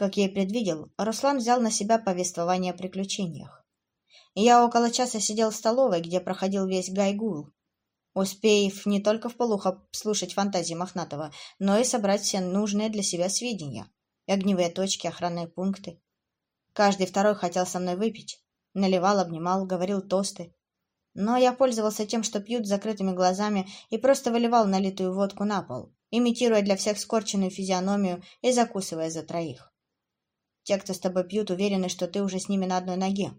Как я и предвидел, Руслан взял на себя повествование о приключениях. Я около часа сидел в столовой, где проходил весь Гайгул, успев не только в полухо слушать фантазии Мохнатого, но и собрать все нужные для себя сведения. Огневые точки, охранные пункты. Каждый второй хотел со мной выпить. Наливал, обнимал, говорил тосты. Но я пользовался тем, что пьют закрытыми глазами, и просто выливал налитую водку на пол, имитируя для всех скорченную физиономию и закусывая за троих. Те, кто с тобой пьют, уверены, что ты уже с ними на одной ноге.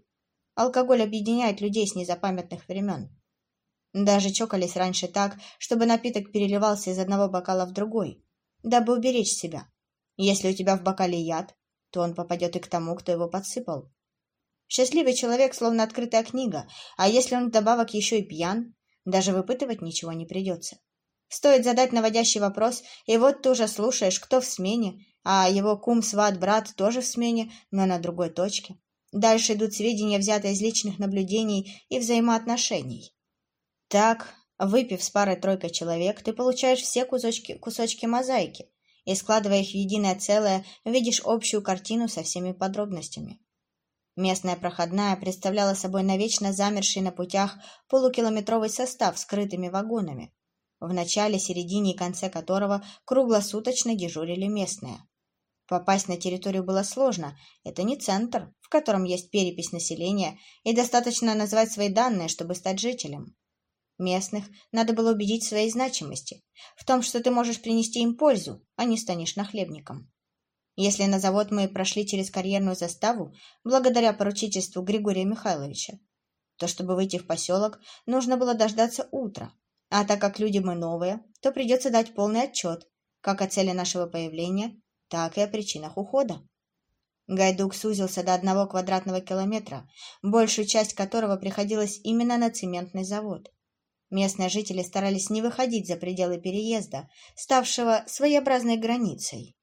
Алкоголь объединяет людей с незапамятных времен. Даже чокались раньше так, чтобы напиток переливался из одного бокала в другой, дабы уберечь себя. Если у тебя в бокале яд, то он попадет и к тому, кто его подсыпал. Счастливый человек словно открытая книга, а если он вдобавок еще и пьян, даже выпытывать ничего не придется. Стоит задать наводящий вопрос, и вот ты уже слушаешь, кто в смене, а его кум, сват, брат тоже в смене, но на другой точке. Дальше идут сведения, взятые из личных наблюдений и взаимоотношений. Так, выпив с парой-тройкой человек, ты получаешь все кусочки, кусочки мозаики, и, складывая их в единое целое, видишь общую картину со всеми подробностями. Местная проходная представляла собой навечно замерший на путях полукилометровый состав с скрытыми вагонами, в начале, середине и конце которого круглосуточно дежурили местные. Попасть на территорию было сложно, это не центр, в котором есть перепись населения, и достаточно назвать свои данные, чтобы стать жителем. Местных надо было убедить в своей значимости, в том, что ты можешь принести им пользу, а не станешь нахлебником. Если на завод мы прошли через карьерную заставу, благодаря поручительству Григория Михайловича, то чтобы выйти в поселок, нужно было дождаться утра. А так как люди мы новые, то придется дать полный отчет, как о цели нашего появления, так и о причинах ухода. Гайдук сузился до одного квадратного километра, большую часть которого приходилось именно на цементный завод. Местные жители старались не выходить за пределы переезда, ставшего своеобразной границей.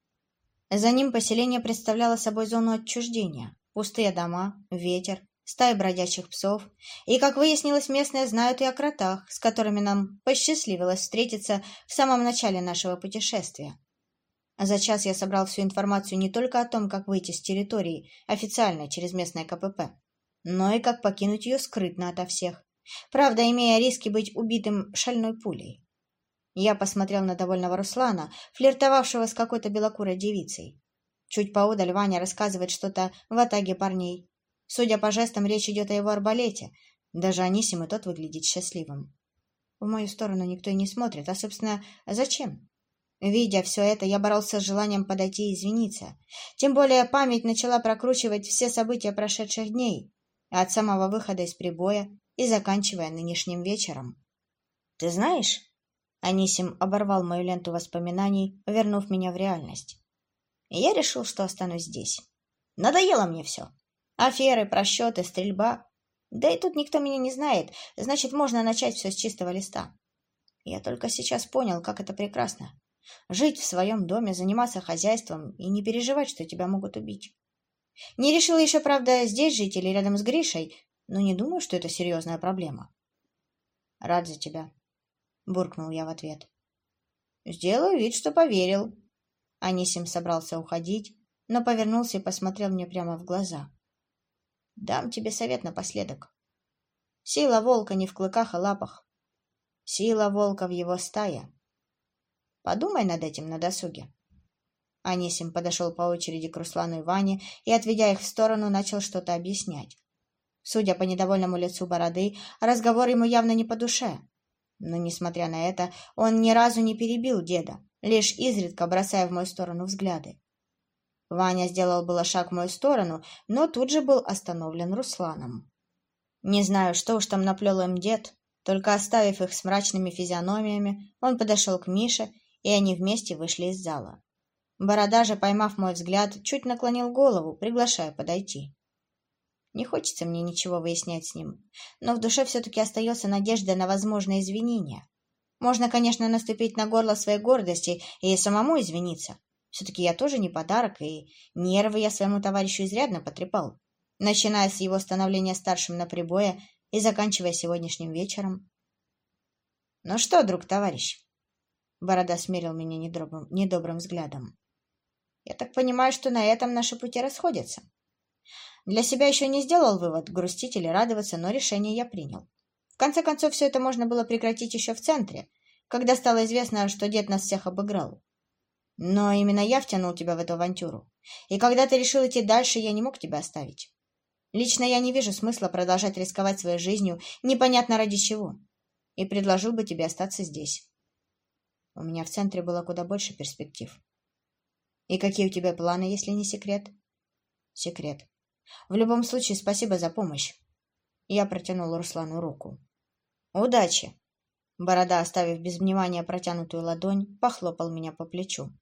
За ним поселение представляло собой зону отчуждения, пустые дома, ветер, стаи бродячих псов, и, как выяснилось, местные знают и о кротах, с которыми нам посчастливилось встретиться в самом начале нашего путешествия. За час я собрал всю информацию не только о том, как выйти с территории официально через местное КПП, но и как покинуть ее скрытно ото всех, правда, имея риски быть убитым шальной пулей. Я посмотрел на довольного Руслана, флиртовавшего с какой-то белокурой девицей. Чуть поодаль Ваня рассказывает что-то в атаге парней. Судя по жестам, речь идет о его арбалете. Даже Анисим и тот выглядит счастливым. В мою сторону никто и не смотрит, а, собственно, зачем? Видя все это, я боролся с желанием подойти и извиниться. Тем более память начала прокручивать все события прошедших дней, от самого выхода из прибоя и заканчивая нынешним вечером. «Ты знаешь...» Анисим оборвал мою ленту воспоминаний, вернув меня в реальность. я решил, что останусь здесь. Надоело мне все. Аферы, просчеты, стрельба. Да и тут никто меня не знает, значит, можно начать все с чистого листа. Я только сейчас понял, как это прекрасно. Жить в своем доме, заниматься хозяйством и не переживать, что тебя могут убить. Не решила еще, правда, здесь жить или рядом с Гришей, но не думаю, что это серьезная проблема. Рад за тебя, буркнул я в ответ. Сделаю вид, что поверил. Анисим собрался уходить, но повернулся и посмотрел мне прямо в глаза. Дам тебе совет напоследок. Сила волка не в клыках и лапах. Сила волка в его стае. Подумай над этим на досуге. Анисим подошел по очереди к Руслану и Ване и, отведя их в сторону, начал что-то объяснять. Судя по недовольному лицу бороды, разговор ему явно не по душе. Но, несмотря на это, он ни разу не перебил деда, лишь изредка бросая в мою сторону взгляды. Ваня сделал было шаг в мою сторону, но тут же был остановлен Русланом. Не знаю, что уж там наплел им дед, только оставив их с мрачными физиономиями, он подошел к Мише, и они вместе вышли из зала. Борода же, поймав мой взгляд, чуть наклонил голову, приглашая подойти. Не хочется мне ничего выяснять с ним, но в душе все-таки остается надежда на возможное извинение. Можно, конечно, наступить на горло своей гордости и самому извиниться. Все-таки я тоже не подарок, и нервы я своему товарищу изрядно потрепал, начиная с его становления старшим на прибое и заканчивая сегодняшним вечером. «Ну что, друг-товарищ?» Борода смерил меня недобрым, недобрым взглядом. Я так понимаю, что на этом наши пути расходятся. Для себя еще не сделал вывод, грустить или радоваться, но решение я принял. В конце концов, все это можно было прекратить еще в центре, когда стало известно, что дед нас всех обыграл. Но именно я втянул тебя в эту авантюру. И когда ты решил идти дальше, я не мог тебя оставить. Лично я не вижу смысла продолжать рисковать своей жизнью непонятно ради чего. И предложил бы тебе остаться здесь. У меня в центре было куда больше перспектив. И какие у тебя планы, если не секрет? Секрет. В любом случае, спасибо за помощь. Я протянул Руслану руку. Удачи. Борода, оставив без внимания протянутую ладонь, похлопал меня по плечу.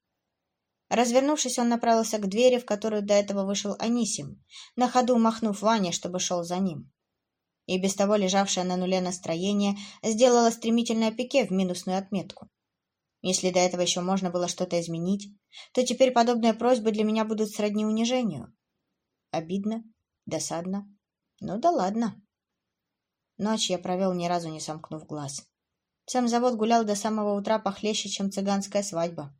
Развернувшись, он направился к двери, в которую до этого вышел Анисим, на ходу махнув Ване, чтобы шел за ним. И без того лежавшее на нуле настроение сделало стремительное пике в минусную отметку. Если до этого еще можно было что-то изменить, то теперь подобные просьбы для меня будут сродни унижению. Обидно, досадно. Ну да ладно. Ночь я провел ни разу не сомкнув глаз. Сам завод гулял до самого утра похлеще, чем цыганская свадьба.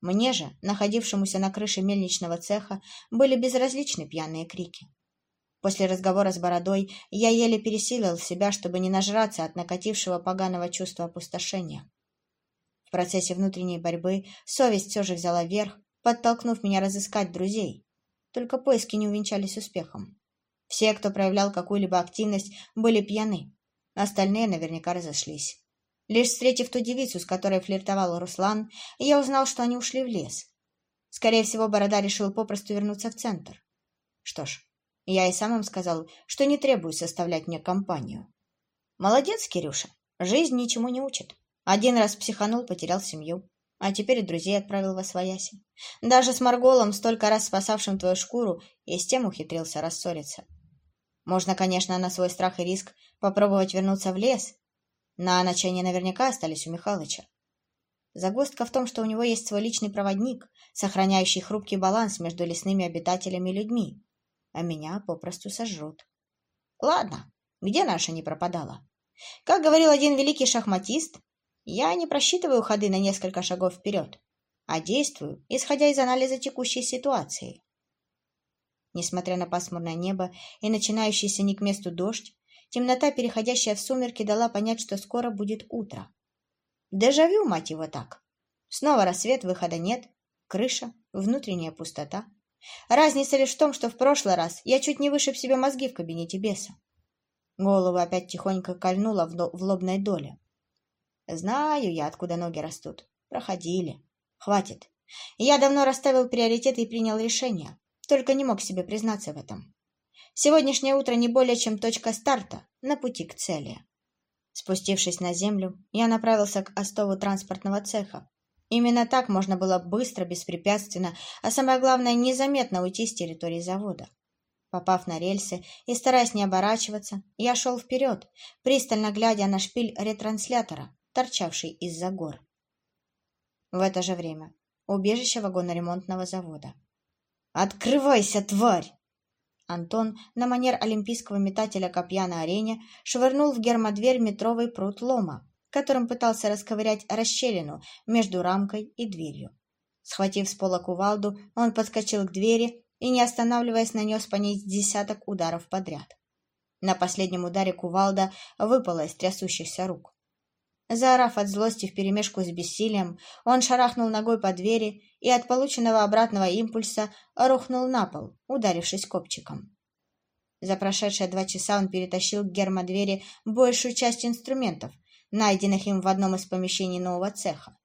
Мне же, находившемуся на крыше мельничного цеха, были безразличны пьяные крики. После разговора с Бородой я еле пересилил себя, чтобы не нажраться от накатившего поганого чувства опустошения. Процессе внутренней борьбы совесть все же взяла верх, подтолкнув меня разыскать друзей. Только поиски не увенчались успехом. Все, кто проявлял какую-либо активность, были пьяны. Остальные наверняка разошлись. Лишь встретив ту девицу, с которой флиртовал Руслан, я узнал, что они ушли в лес. Скорее всего, Борода решил попросту вернуться в центр. Что ж, я и сам им сказал, что не требую составлять мне компанию. Молодец, Кирюша. Жизнь ничему не учит. Один раз психанул, потерял семью. А теперь и друзей отправил во свояси. Даже с Марголом, столько раз спасавшим твою шкуру, и с тем ухитрился рассориться. Можно, конечно, на свой страх и риск попробовать вернуться в лес. На ночь они наверняка остались у Михалыча. Загвоздка в том, что у него есть свой личный проводник, сохраняющий хрупкий баланс между лесными обитателями и людьми. А меня попросту сожрут. Ладно, где наша не пропадала? Как говорил один великий шахматист, я не просчитываю ходы на несколько шагов вперед, а действую, исходя из анализа текущей ситуации. Несмотря на пасмурное небо и начинающийся не к месту дождь, темнота, переходящая в сумерки, дала понять, что скоро будет утро. Дежавю, мать его, так. Снова рассвет, выхода нет, крыша, внутренняя пустота. Разница лишь в том, что в прошлый раз я чуть не вышиб себе мозги в кабинете беса. Голову опять тихонько кольнула в лобной доле. Знаю я, откуда ноги растут. Проходили. Хватит. Я давно расставил приоритеты и принял решение. Только не мог себе признаться в этом. Сегодняшнее утро не более чем точка старта на пути к цели. Спустившись на землю, я направился к остову транспортного цеха. Именно так можно было быстро, беспрепятственно, а самое главное, незаметно уйти с территории завода. Попав на рельсы и стараясь не оборачиваться, я шел вперед, пристально глядя на шпиль ретранслятора, торчавший из-за гор. В это же время убежище вагоноремонтного завода. «Открывайся, тварь!» Антон на манер олимпийского метателя копья на арене швырнул в гермодверь метровый пруд лома, которым пытался расковырять расщелину между рамкой и дверью. Схватив с пола кувалду, он подскочил к двери и, не останавливаясь, нанес по ней десяток ударов подряд. На последнем ударе кувалда выпала из трясущихся рук. Заорав от злости вперемешку с бессилием, он шарахнул ногой по двери и от полученного обратного импульса рухнул на пол, ударившись копчиком. За прошедшие два часа он перетащил к гермодвери большую часть инструментов, найденных им в одном из помещений нового цеха.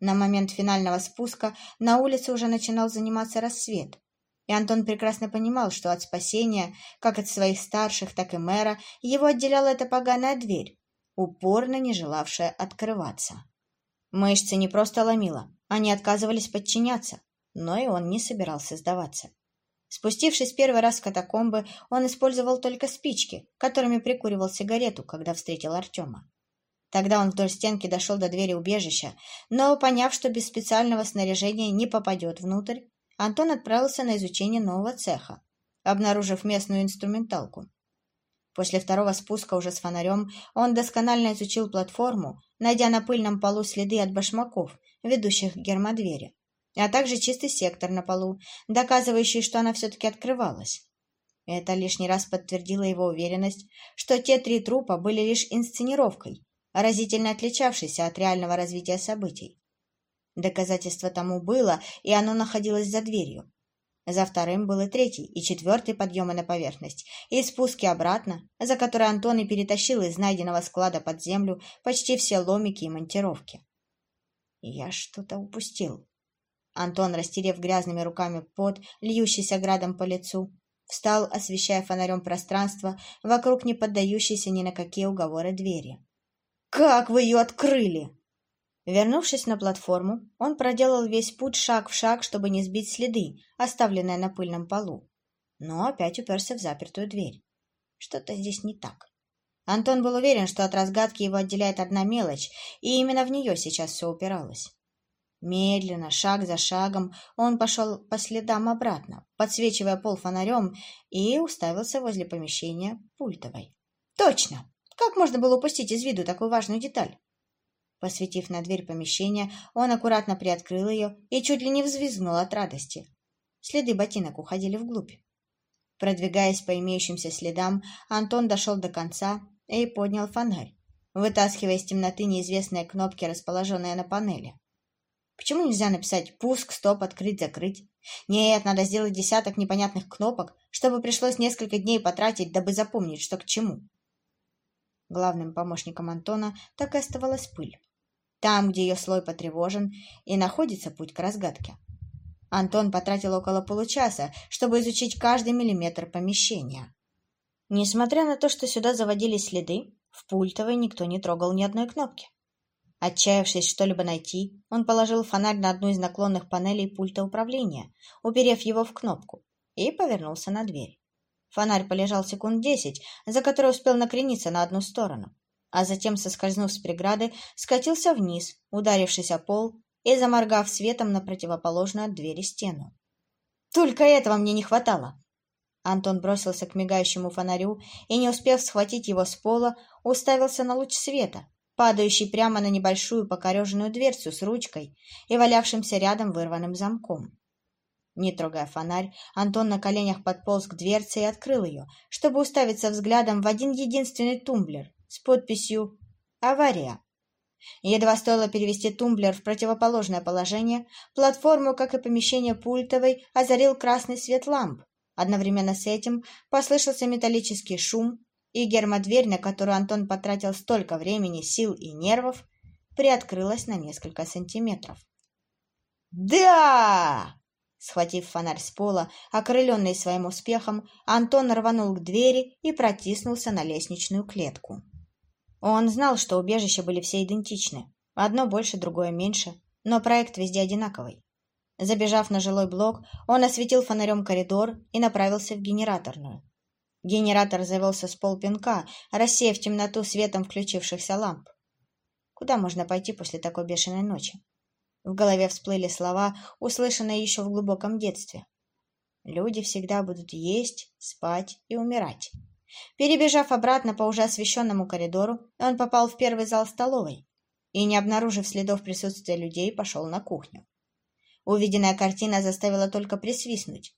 На момент финального спуска на улице уже начинал заниматься рассвет, и Антон прекрасно понимал, что от спасения, как от своих старших, так и мэра, его отделяла эта поганая дверь, упорно не желавшая открываться. Мышцы не просто ломило, они отказывались подчиняться, но и он не собирался сдаваться. Спустившись первый раз в катакомбы, он использовал только спички, которыми прикуривал сигарету, когда встретил Артема. Тогда он вдоль стенки дошел до двери убежища, но, поняв, что без специального снаряжения не попадет внутрь, Антон отправился на изучение нового цеха, обнаружив местную инструменталку. После второго спуска уже с фонарем он досконально изучил платформу, найдя на пыльном полу следы от башмаков, ведущих к гермодвери. а также чистый сектор на полу, доказывающий, что она все-таки открывалась. Это лишний раз подтвердило его уверенность, что те три трупа были лишь инсценировкой, разительно отличавшейся от реального развития событий. Доказательство тому было, и оно находилось за дверью. За вторым был и третий, и четвертый подъемы на поверхность, и спуски обратно, за которые Антон и перетащил из найденного склада под землю почти все ломики и монтировки. Я что-то упустил. Антон, растерев грязными руками пот, льющийся градом по лицу, встал, освещая фонарем пространство вокруг не поддающейся ни на какие уговоры двери. «Как вы ее открыли?» Вернувшись на платформу, он проделал весь путь шаг в шаг, чтобы не сбить следы, оставленные на пыльном полу. Но опять уперся в запертую дверь. Что-то здесь не так. Антон был уверен, что от разгадки его отделяет одна мелочь, и именно в нее сейчас все упиралось. Медленно, шаг за шагом, он пошел по следам обратно, подсвечивая пол фонарем, и уставился возле помещения пультовой. Точно! Как можно было упустить из виду такую важную деталь? Посветив на дверь помещения, он аккуратно приоткрыл ее и чуть ли не взвизгнул от радости. Следы ботинок уходили вглубь. Продвигаясь по имеющимся следам, Антон дошел до конца и поднял фонарь, вытаскивая из темноты неизвестные кнопки, расположенные на панели. Почему нельзя написать «пуск», «стоп», «открыть», «закрыть»? Нет, надо сделать десяток непонятных кнопок, чтобы пришлось несколько дней потратить, дабы запомнить, что к чему. Главным помощником Антона так и оставалась пыль там, где ее слой потревожен, и находится путь к разгадке. Антон потратил около получаса, чтобы изучить каждый миллиметр помещения. Несмотря на то, что сюда заводились следы, в пультовой никто не трогал ни одной кнопки. Отчаявшись что-либо найти, он положил фонарь на одну из наклонных панелей пульта управления, уперев его в кнопку, и повернулся на дверь. Фонарь полежал секунд десять, за которые успел накрениться на одну сторону а затем, соскользнув с преграды, скатился вниз, ударившись о пол и заморгав светом на противоположную от двери стену. «Только этого мне не хватало!» Антон бросился к мигающему фонарю и, не успев схватить его с пола, уставился на луч света, падающий прямо на небольшую покореженную дверцу с ручкой и валявшимся рядом вырванным замком. Не трогая фонарь, Антон на коленях подполз к дверце и открыл ее, чтобы уставиться взглядом в один единственный тумблер, с подписью «Авария». Едва стоило перевести тумблер в противоположное положение, платформу, как и помещение пультовой, озарил красный свет ламп. Одновременно с этим послышался металлический шум, и гермодверь, на которую Антон потратил столько времени, сил и нервов, приоткрылась на несколько сантиметров. «Да!» Схватив фонарь с пола, окрыленный своим успехом, Антон рванул к двери и протиснулся на лестничную клетку. Он знал, что убежища были все идентичны. Одно больше, другое меньше, но проект везде одинаковый. Забежав на жилой блок, он осветил фонарем коридор и направился в генераторную. Генератор завелся с полпинка, рассеяв темноту светом включившихся ламп. Куда можно пойти после такой бешеной ночи? В голове всплыли слова, услышанные еще в глубоком детстве. Люди всегда будут есть, спать и умирать. Перебежав обратно по уже освещенному коридору, он попал в первый зал столовой и, не обнаружив следов присутствия людей, пошел на кухню. Увиденная картина заставила только присвистнуть.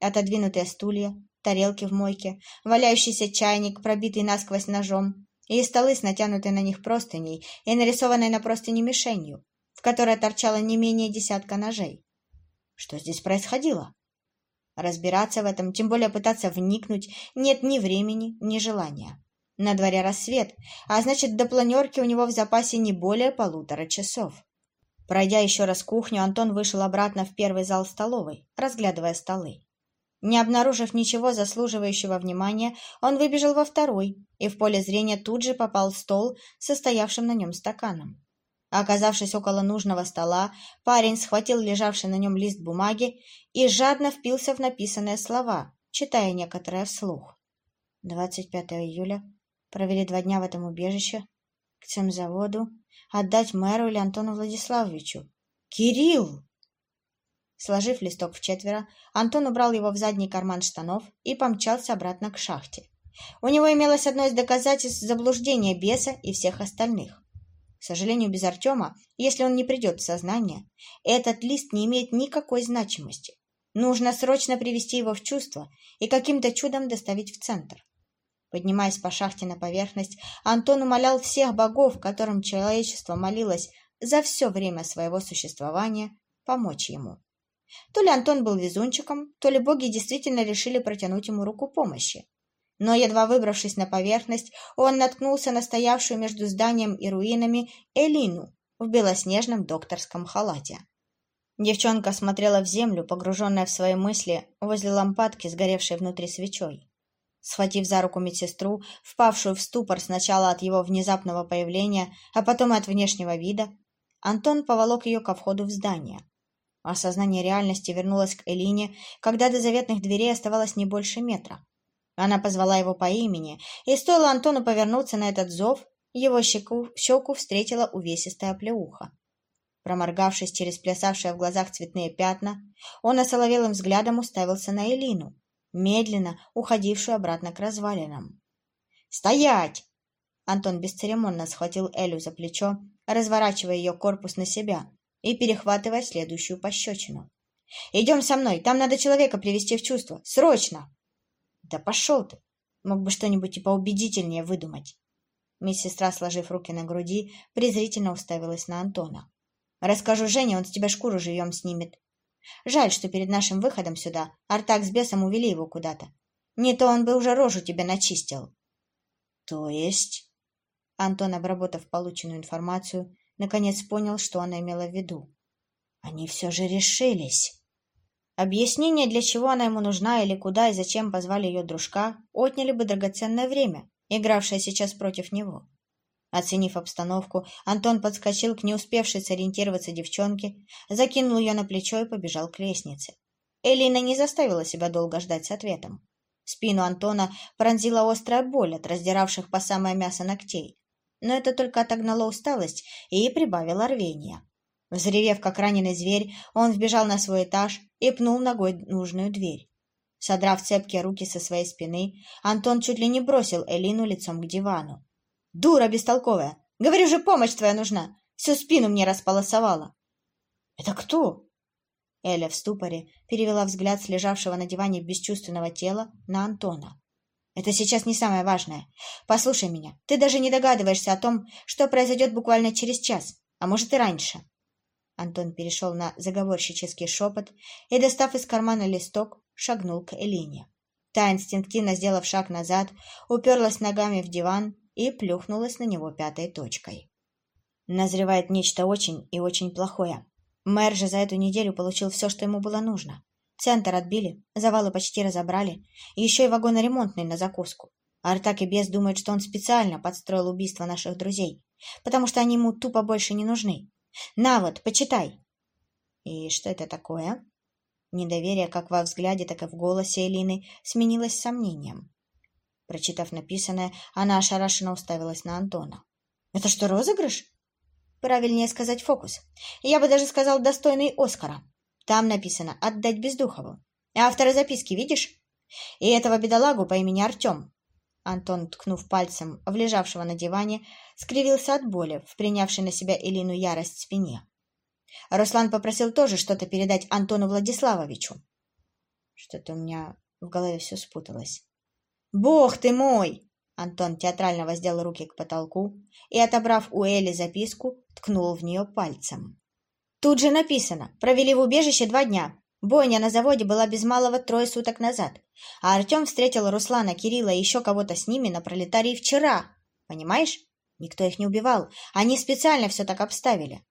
Отодвинутые стулья, тарелки в мойке, валяющийся чайник, пробитый насквозь ножом, и столы с натянутой на них простыней и нарисованной на простыне мишенью, в которой торчало не менее десятка ножей. Что здесь происходило? Разбираться в этом, тем более пытаться вникнуть, нет ни времени, ни желания. На дворе рассвет, а значит, до планерки у него в запасе не более полутора часов. Пройдя еще раз кухню, Антон вышел обратно в первый зал столовой, разглядывая столы. Не обнаружив ничего заслуживающего внимания, он выбежал во второй и в поле зрения тут же попал стол состоявшим на нем стаканом. Оказавшись около нужного стола, парень схватил лежавший на нем лист бумаги и жадно впился в написанные слова, читая некоторые вслух. 25 июля. Провели два дня в этом убежище. К цемзаводу. Отдать мэру или Антону Владиславовичу. Кирилл! Сложив листок в четверо, Антон убрал его в задний карман штанов и помчался обратно к шахте. У него имелось одно из доказательств заблуждения беса и всех остальных. К сожалению, без Артема, если он не придет в сознание, этот лист не имеет никакой значимости. Нужно срочно привести его в чувство и каким-то чудом доставить в центр. Поднимаясь по шахте на поверхность, Антон умолял всех богов, которым человечество молилось за все время своего существования, помочь ему. То ли Антон был везунчиком, то ли боги действительно решили протянуть ему руку помощи. Но, едва выбравшись на поверхность, он наткнулся на стоявшую между зданием и руинами Элину в белоснежном докторском халате. Девчонка смотрела в землю, погруженная в свои мысли, возле лампадки, сгоревшей внутри свечой. Схватив за руку медсестру, впавшую в ступор сначала от его внезапного появления, а потом и от внешнего вида, Антон поволок ее ко входу в здание. Осознание реальности вернулось к Элине, когда до заветных дверей оставалось не больше метра. Она позвала его по имени, и стоило Антону повернуться на этот зов, его щеку, щеку встретила увесистая плеуха. Проморгавшись через плясавшие в глазах цветные пятна, он осоловелым взглядом уставился на Элину, медленно уходившую обратно к развалинам. «Стоять!» Антон бесцеремонно схватил Элю за плечо, разворачивая ее корпус на себя и перехватывая следующую пощечину. «Идем со мной, там надо человека привести в чувство. Срочно!» «Да пошел ты! Мог бы что-нибудь и поубедительнее выдумать!» Медсестра, сложив руки на груди, презрительно уставилась на Антона. Расскажу Жене, он с тебя шкуру живьем снимет. Жаль, что перед нашим выходом сюда Артак с бесом увели его куда-то. Не то он бы уже рожу тебе начистил. То есть? Антон, обработав полученную информацию, наконец понял, что она имела в виду. Они все же решились. Объяснение, для чего она ему нужна или куда и зачем позвали ее дружка, отняли бы драгоценное время, игравшее сейчас против него. Оценив обстановку, Антон подскочил к не успевшей сориентироваться девчонке, закинул ее на плечо и побежал к лестнице. Элина не заставила себя долго ждать с ответом. Спину Антона пронзила острая боль от раздиравших по самое мясо ногтей, но это только отогнало усталость и прибавило рвения. Взревев, как раненый зверь, он вбежал на свой этаж и пнул ногой нужную дверь. Содрав цепкие руки со своей спины, Антон чуть ли не бросил Элину лицом к дивану. Дура бестолковая! Говорю же, помощь твоя нужна! Всю спину мне располосовала!» «Это кто?» Эля в ступоре перевела взгляд с лежавшего на диване бесчувственного тела на Антона. «Это сейчас не самое важное. Послушай меня, ты даже не догадываешься о том, что произойдет буквально через час, а может и раньше». Антон перешел на заговорщический шепот и, достав из кармана листок, шагнул к Элине. Та, инстинктивно сделав шаг назад, уперлась ногами в диван и плюхнулась на него пятой точкой. Назревает нечто очень и очень плохое. Мэр же за эту неделю получил все, что ему было нужно. Центр отбили, завалы почти разобрали, еще и вагоноремонтный на закуску. Артак и Бес думают, что он специально подстроил убийство наших друзей, потому что они ему тупо больше не нужны. На вот, почитай. И что это такое? Недоверие как во взгляде, так и в голосе Элины сменилось сомнением. Прочитав написанное, она ошарашенно уставилась на Антона. «Это что, розыгрыш?» «Правильнее сказать фокус. Я бы даже сказал достойный Оскара. Там написано «Отдать Бездухову». Автора записки видишь? И этого бедолагу по имени Артем». Антон, ткнув пальцем в лежавшего на диване, скривился от боли в принявшей на себя Элину ярость в спине. Руслан попросил тоже что-то передать Антону Владиславовичу. Что-то у меня в голове все спуталось. «Бог ты мой!» Антон театрально воздел руки к потолку и, отобрав у Эли записку, ткнул в нее пальцем. Тут же написано «Провели в убежище два дня. Бойня на заводе была без малого трое суток назад, а Артем встретил Руслана, Кирилла и еще кого-то с ними на пролетарии вчера. Понимаешь? Никто их не убивал. Они специально все так обставили».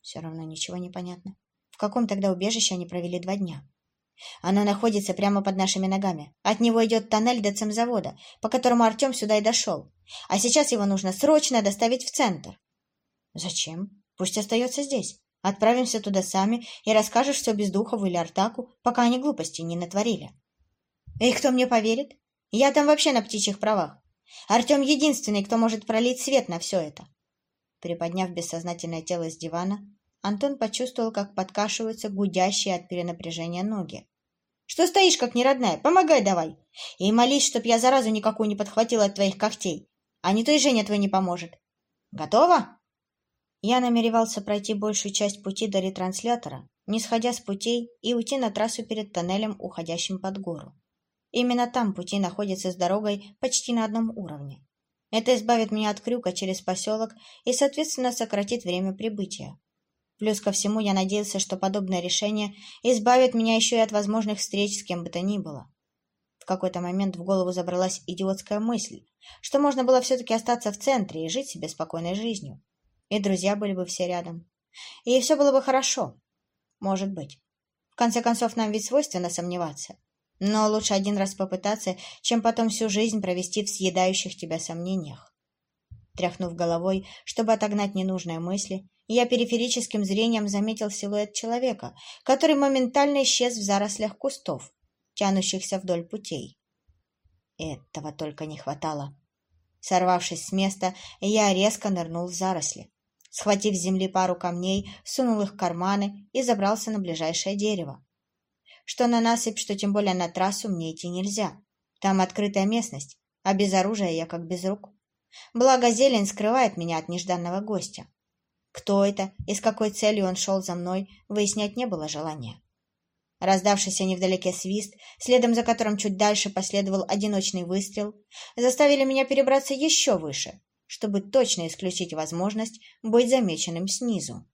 Все равно ничего не понятно. В каком тогда убежище они провели два дня? Оно находится прямо под нашими ногами. От него идет тоннель до цемзавода, по которому Артем сюда и дошел. А сейчас его нужно срочно доставить в центр. Зачем? Пусть остается здесь. Отправимся туда сами и расскажешь все Бездухову или Артаку, пока они глупости не натворили. И кто мне поверит? Я там вообще на птичьих правах. Артем единственный, кто может пролить свет на все это. Приподняв бессознательное тело с дивана, Антон почувствовал, как подкашиваются гудящие от перенапряжения ноги. Что стоишь, как неродная? Помогай давай. И молись, чтоб я заразу никакую не подхватила от твоих когтей. А не то и Женя твой не поможет. Готова? Я намеревался пройти большую часть пути до ретранслятора, не сходя с путей и уйти на трассу перед тоннелем, уходящим под гору. Именно там пути находятся с дорогой почти на одном уровне. Это избавит меня от крюка через поселок и, соответственно, сократит время прибытия. Плюс ко всему, я надеялся, что подобное решение избавит меня еще и от возможных встреч с кем бы то ни было. В какой-то момент в голову забралась идиотская мысль, что можно было все-таки остаться в центре и жить себе спокойной жизнью. И друзья были бы все рядом. И все было бы хорошо. Может быть. В конце концов, нам ведь свойственно сомневаться. Но лучше один раз попытаться, чем потом всю жизнь провести в съедающих тебя сомнениях. Тряхнув головой, чтобы отогнать ненужные мысли, я периферическим зрением заметил силуэт человека, который моментально исчез в зарослях кустов, тянущихся вдоль путей. Этого только не хватало. Сорвавшись с места, я резко нырнул в заросли. Схватив с земли пару камней, сунул их в карманы и забрался на ближайшее дерево. Что на насыпь, что тем более на трассу мне идти нельзя. Там открытая местность, а без оружия я как без рук. Благо зелень скрывает меня от нежданного гостя. Кто это и с какой целью он шел за мной, выяснять не было желания. Раздавшийся невдалеке свист, следом за которым чуть дальше последовал одиночный выстрел, заставили меня перебраться еще выше, чтобы точно исключить возможность быть замеченным снизу.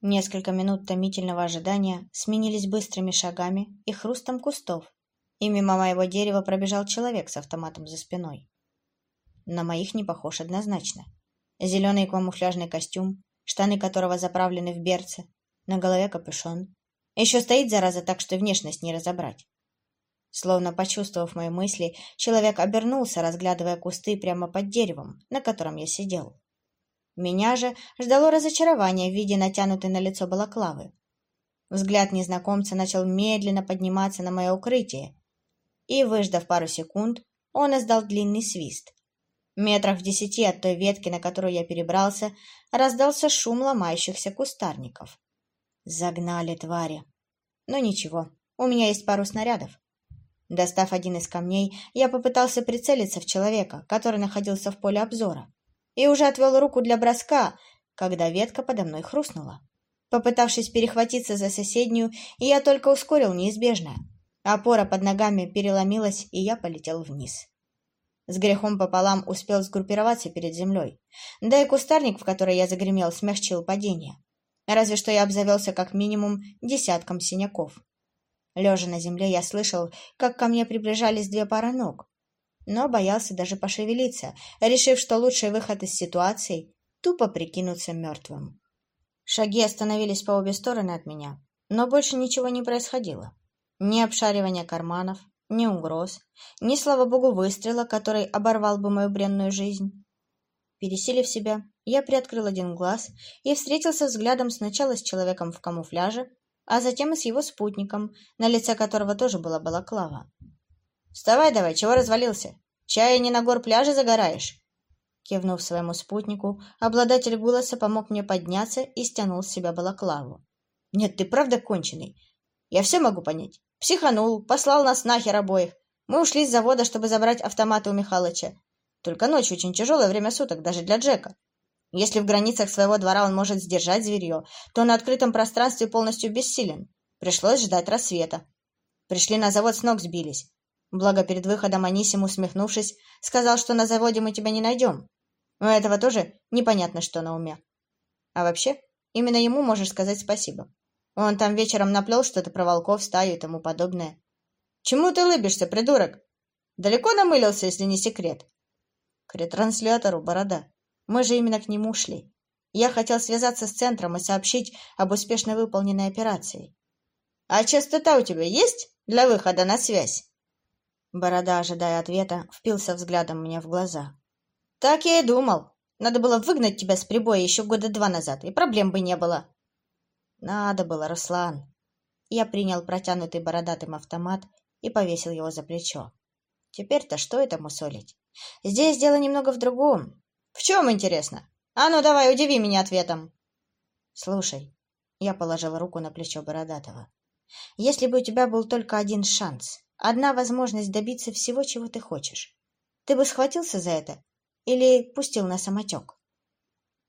Несколько минут томительного ожидания сменились быстрыми шагами и хрустом кустов, и мимо моего дерева пробежал человек с автоматом за спиной. На моих не похож однозначно. Зеленый камуфляжный костюм, штаны которого заправлены в берцы, на голове капюшон. Еще стоит, зараза, так что внешность не разобрать. Словно почувствовав мои мысли, человек обернулся, разглядывая кусты прямо под деревом, на котором я сидел. Меня же ждало разочарование в виде натянутой на лицо балаклавы. Взгляд незнакомца начал медленно подниматься на мое укрытие, и, выждав пару секунд, он издал длинный свист. Метрах в десяти от той ветки, на которую я перебрался, раздался шум ломающихся кустарников. Загнали твари. Но ничего, у меня есть пару снарядов. Достав один из камней, я попытался прицелиться в человека, который находился в поле обзора и уже отвел руку для броска, когда ветка подо мной хрустнула. Попытавшись перехватиться за соседнюю, я только ускорил неизбежное. Опора под ногами переломилась, и я полетел вниз. С грехом пополам успел сгруппироваться перед землей. Да и кустарник, в который я загремел, смягчил падение. Разве что я обзавелся как минимум десятком синяков. Лежа на земле, я слышал, как ко мне приближались две пары ног но боялся даже пошевелиться, решив, что лучший выход из ситуации — тупо прикинуться мертвым. Шаги остановились по обе стороны от меня, но больше ничего не происходило. Ни обшаривания карманов, ни угроз, ни, слава богу, выстрела, который оборвал бы мою бренную жизнь. Пересилив себя, я приоткрыл один глаз и встретился взглядом сначала с человеком в камуфляже, а затем и с его спутником, на лице которого тоже была балаклава. Вставай давай, чего развалился? Чая не на гор пляже загораешь?» Кивнув своему спутнику, обладатель голоса помог мне подняться и стянул с себя балаклаву. «Нет, ты правда конченый? Я все могу понять. Психанул, послал нас нахер обоих. Мы ушли с завода, чтобы забрать автоматы у Михалыча. Только ночь очень тяжелое время суток, даже для Джека. Если в границах своего двора он может сдержать зверье, то на открытом пространстве полностью бессилен. Пришлось ждать рассвета. Пришли на завод, с ног сбились. Благо, перед выходом Анисим, усмехнувшись, сказал, что на заводе мы тебя не найдем. У этого тоже непонятно, что на уме. А вообще, именно ему можешь сказать спасибо. Он там вечером наплел что-то про волков, стаю и тому подобное. Чему ты улыбишься, придурок? Далеко намылился, если не секрет? К ретранслятору, борода. Мы же именно к нему шли. Я хотел связаться с центром и сообщить об успешно выполненной операции. А частота у тебя есть для выхода на связь? Борода, ожидая ответа, впился взглядом мне в глаза. «Так я и думал. Надо было выгнать тебя с прибоя еще года два назад, и проблем бы не было». «Надо было, Руслан». Я принял протянутый бородатым автомат и повесил его за плечо. Теперь-то что это мусолить? Здесь дело немного в другом. В чем, интересно? А ну давай, удиви меня ответом. Слушай, я положил руку на плечо Бородатого. Если бы у тебя был только один шанс, Одна возможность добиться всего, чего ты хочешь. Ты бы схватился за это или пустил на самотек?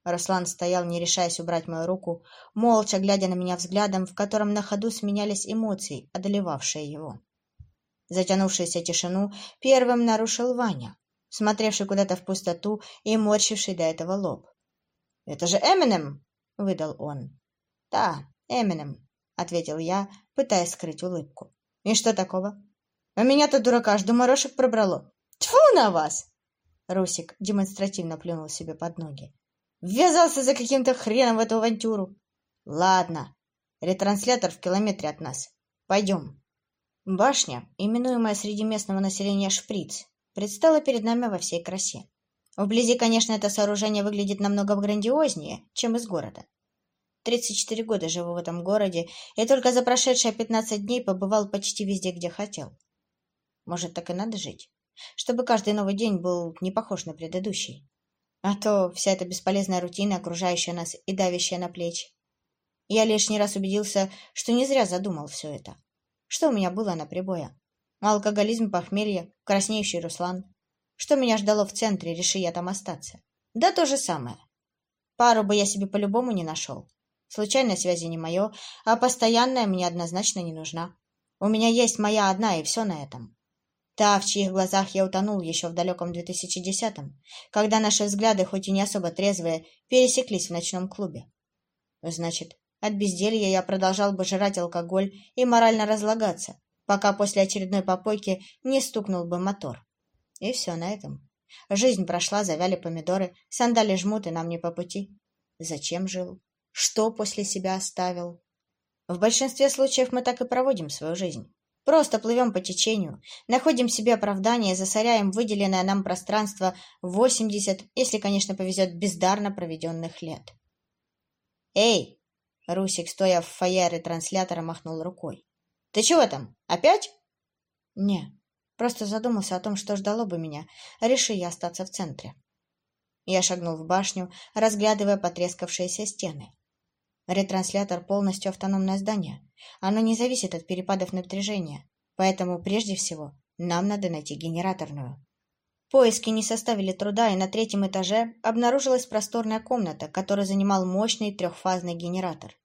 Руслан стоял, не решаясь убрать мою руку, молча глядя на меня взглядом, в котором на ходу сменялись эмоции, одолевавшие его. Затянувшуюся тишину первым нарушил Ваня, смотревший куда-то в пустоту и морщивший до этого лоб. — Это же Эминем! — выдал он. — Да, Эминем, — ответил я, пытаясь скрыть улыбку. — И что такого? — А меня-то, дурака, аж до морожек пробрало. — Тьфу на вас! Русик демонстративно плюнул себе под ноги. Ввязался за каким-то хреном в эту авантюру. Ладно, ретранслятор в километре от нас. Пойдем. Башня, именуемая среди местного населения Шприц, предстала перед нами во всей красе. Вблизи, конечно, это сооружение выглядит намного грандиознее, чем из города. 34 года живу в этом городе, и только за прошедшие 15 дней побывал почти везде, где хотел. Может, так и надо жить? Чтобы каждый новый день был не похож на предыдущий. А то вся эта бесполезная рутина, окружающая нас и давящая на плечи. Я лишний раз убедился, что не зря задумал все это. Что у меня было на прибое? Алкоголизм, похмелье, краснеющий Руслан. Что меня ждало в центре, реши я там остаться? Да то же самое. Пару бы я себе по-любому не нашел. Случайная связи не мое, а постоянная мне однозначно не нужна. У меня есть моя одна, и все на этом. Та, в чьих глазах я утонул еще в далеком 2010-м, когда наши взгляды, хоть и не особо трезвые, пересеклись в ночном клубе. Значит, от безделья я продолжал бы жрать алкоголь и морально разлагаться, пока после очередной попойки не стукнул бы мотор. И все на этом. Жизнь прошла, завяли помидоры, сандали жмут, и нам не по пути. Зачем жил? Что после себя оставил? В большинстве случаев мы так и проводим свою жизнь. Просто плывем по течению, находим себе оправдание, засоряем выделенное нам пространство в 80, если, конечно, повезет, бездарно проведенных лет. «Эй!» — Русик, стоя в фойе ретранслятора, махнул рукой. «Ты чего там? Опять?» «Не, просто задумался о том, что ждало бы меня, реши я остаться в центре». Я шагнул в башню, разглядывая потрескавшиеся стены. Ретранслятор полностью автономное здание. Оно не зависит от перепадов напряжения, поэтому прежде всего нам надо найти генераторную. Поиски не составили труда, и на третьем этаже обнаружилась просторная комната, которую занимал мощный трехфазный генератор.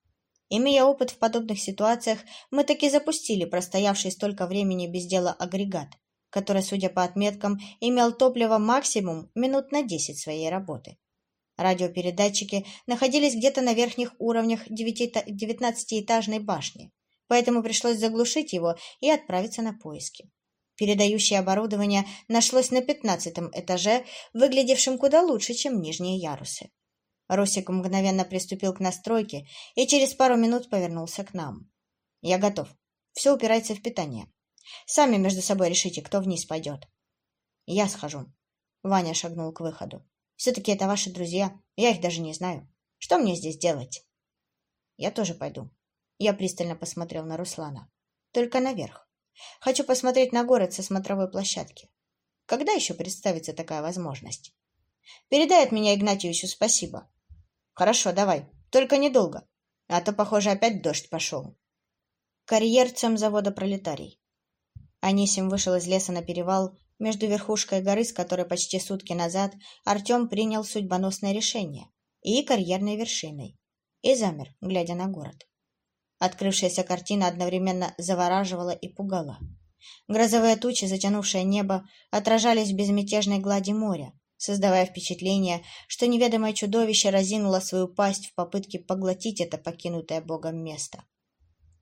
Имея опыт в подобных ситуациях, мы таки запустили простоявший столько времени без дела агрегат, который, судя по отметкам, имел топливо максимум минут на 10 своей работы. Радиопередатчики находились где-то на верхних уровнях девятнадцатиэтажной башни, поэтому пришлось заглушить его и отправиться на поиски. Передающее оборудование нашлось на пятнадцатом этаже, выглядевшем куда лучше, чем нижние ярусы. Росик мгновенно приступил к настройке и через пару минут повернулся к нам. «Я готов. Все упирается в питание. Сами между собой решите, кто вниз пойдет». «Я схожу». Ваня шагнул к выходу. Все-таки это ваши друзья. Я их даже не знаю. Что мне здесь делать? Я тоже пойду. Я пристально посмотрел на Руслана. Только наверх. Хочу посмотреть на город со смотровой площадки. Когда еще представится такая возможность? Передай от меня Игнатьевичу спасибо. Хорошо, давай. Только недолго. А то, похоже, опять дождь пошел. Карьер завода «Пролетарий». Анисим вышел из леса на перевал между верхушкой горы, с которой почти сутки назад Артем принял судьбоносное решение, и карьерной вершиной, и замер, глядя на город. Открывшаяся картина одновременно завораживала и пугала. Грозовые тучи, затянувшие небо, отражались в безмятежной глади моря, создавая впечатление, что неведомое чудовище разинуло свою пасть в попытке поглотить это покинутое Богом место.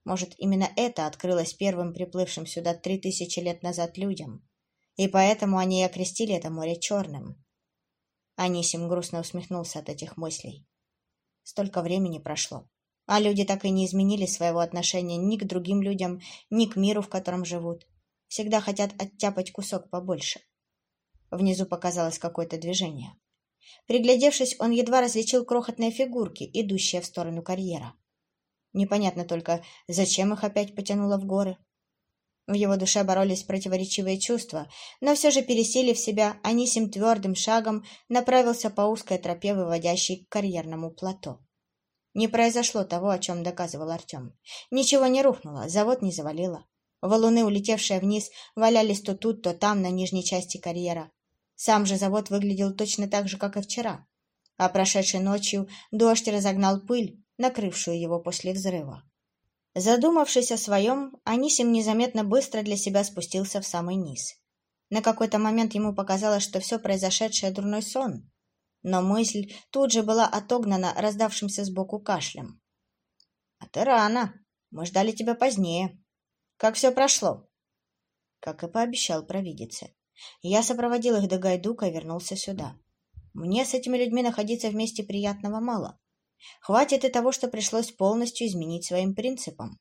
Может, именно это открылось первым приплывшим сюда три тысячи лет назад людям, и поэтому они и окрестили это море черным. Анисим грустно усмехнулся от этих мыслей. Столько времени прошло, а люди так и не изменили своего отношения ни к другим людям, ни к миру, в котором живут. Всегда хотят оттяпать кусок побольше. Внизу показалось какое-то движение. Приглядевшись, он едва различил крохотные фигурки, идущие в сторону карьера. Непонятно только, зачем их опять потянуло в горы. В его душе боролись противоречивые чувства, но все же, пересилив себя, Анисим твердым шагом направился по узкой тропе, выводящей к карьерному плато. Не произошло того, о чем доказывал Артем. Ничего не рухнуло, завод не завалило. Валуны, улетевшие вниз, валялись то тут, то там, на нижней части карьера. Сам же завод выглядел точно так же, как и вчера. а прошедшей ночью дождь разогнал пыль, накрывшую его после взрыва. Задумавшись о своем, Анисим незаметно быстро для себя спустился в самый низ. На какой-то момент ему показалось, что все произошедшее дурной сон, но мысль тут же была отогнана раздавшимся сбоку кашлем. — А ты рано. Мы ждали тебя позднее. Как все прошло? Как и пообещал провидице. Я сопроводил их до Гайдука и вернулся сюда. Мне с этими людьми находиться вместе приятного мало. Хватит и того, что пришлось полностью изменить своим принципам.